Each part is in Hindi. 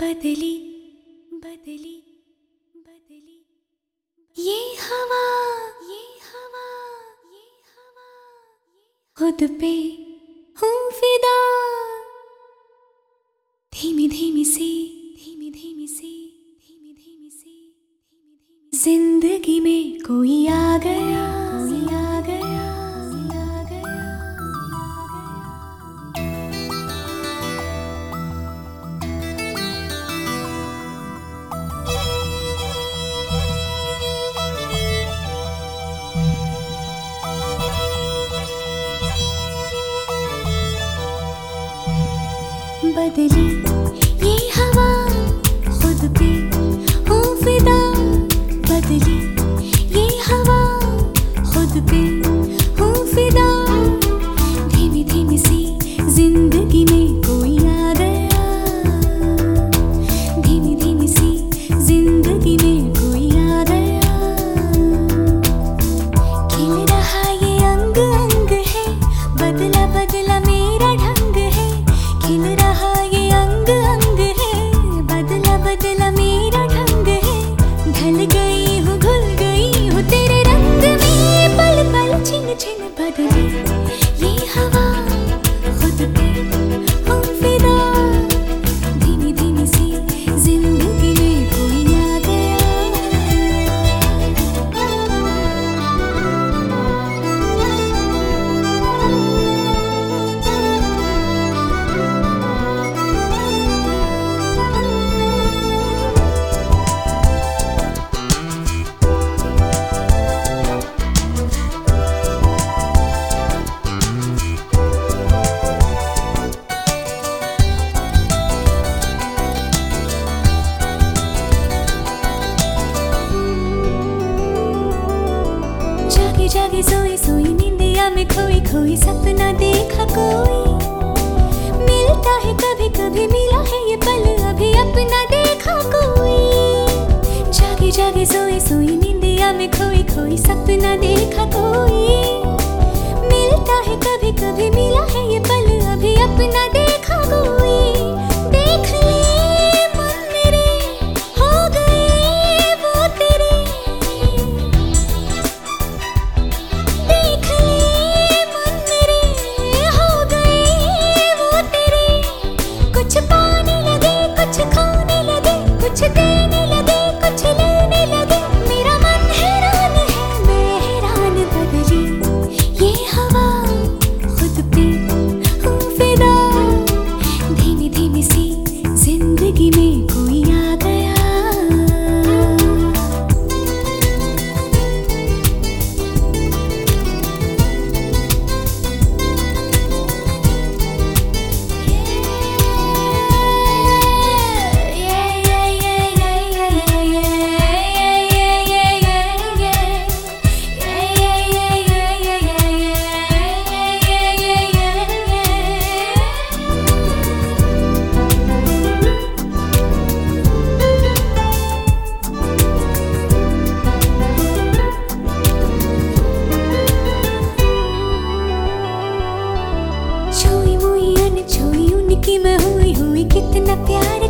बदली बदली बदली। ये हवा ये हवा ये हवा खुद पे हूँ फिदा। धीमी धीमी सी, धीमी धीमी सी, धीमी धीमी सी, धीमी धीमी ज़िंदगी में कोई बदली। ये हवा खुद पे हूँ फिदा बदली। ये हवा खुद पे हूँ फिदा धीमी धीमी सी ज़िंदगी में कोई आ गया धीमी धीमी सी ज़िंदगी में कोई आ गया खिल रहा ये अंग अंग है। बदला बदला मेरा ढंग है। खिल रहा जागे जागी सोई सोई, नींदिया में खोई खोई, सपना देखा कोई। मिलता है कभी कभी, मिला है ये पल, अभी अपना देखा कोई। जागे जागे, सोई सोई, नींदिया में खोई खोई, सपना देखा कोई।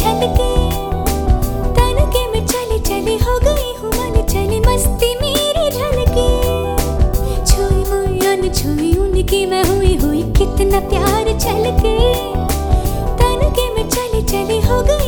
छलके चल के चली चली हो गई मस्ती मेरी हुई हुई कितना प्यार के में चली चली हो गई